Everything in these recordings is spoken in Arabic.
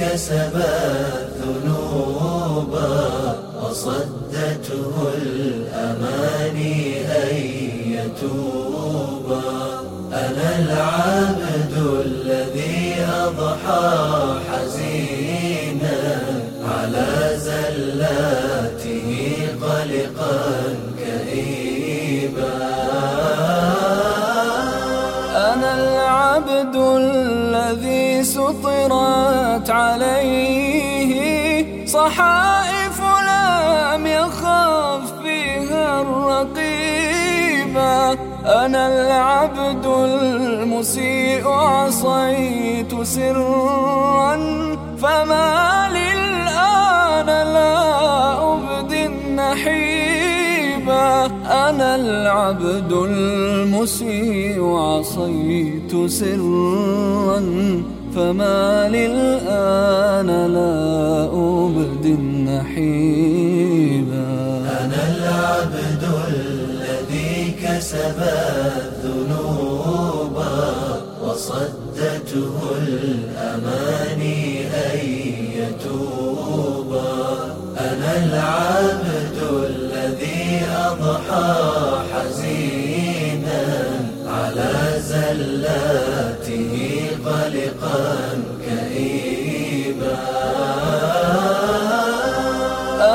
كسب الذنوب وصدته الأماني أن يتوب. أنا العبد الذي أضحى حزينا على زلاته قلقا كئيبا. أنا العبد الذي سطرت عليه صحائف لم يخف فيها الرقيبة أنا العبد المسيء عصيت سرا فما للآن لا أبدي النحيبة أنا العبد المسيء عصيت سرا. فما للآن لا أبدي النحيبا أنا العبد الذي كسب الذنوب وصدته الأماني أن يتوب. أنا العبد الذي أضحى حزينا على زلاته. قلقا كئيبا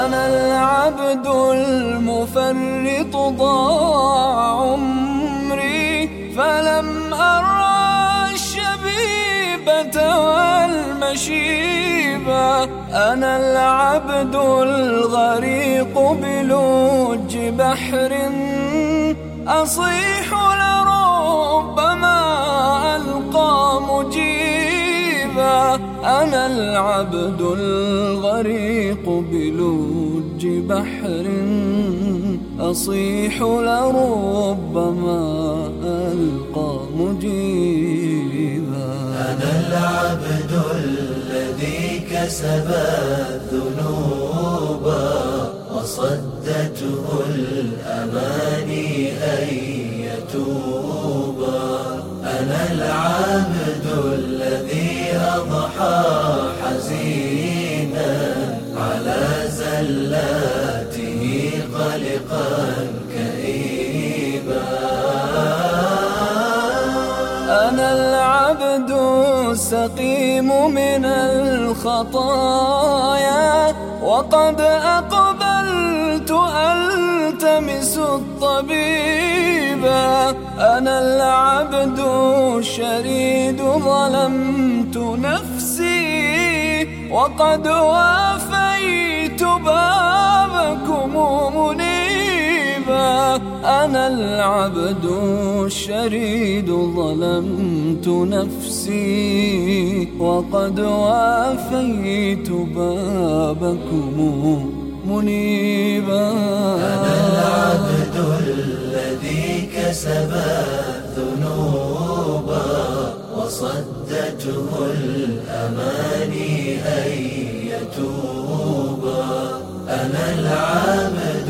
أنا العبد المفرط ضاع عمري فلم أرى الشبيبة والمشيبة. أنا العبد الغريق بلج بحر أصيح لربما مجيبا أنا العبد الغريق بلج بحر أصيح لربما ألقى مجيبا. أنا العبد الذي كسب الذنوب وصدته الأماني أن يتوب. أنا العبد زلاته قلقا كئيبا. أنا العبد السقيم من الخطايا وقد أقبلت ألتمس الطبيبا أنا العبد الشريد ظلمت نفسي وقد وافيت العبد الشريد ظلمت نفسي وقد وافيت بابكم منيبا. أنا العبد الذي كسب الذنوب وصدته الأماني أن يتوب. أنا العبد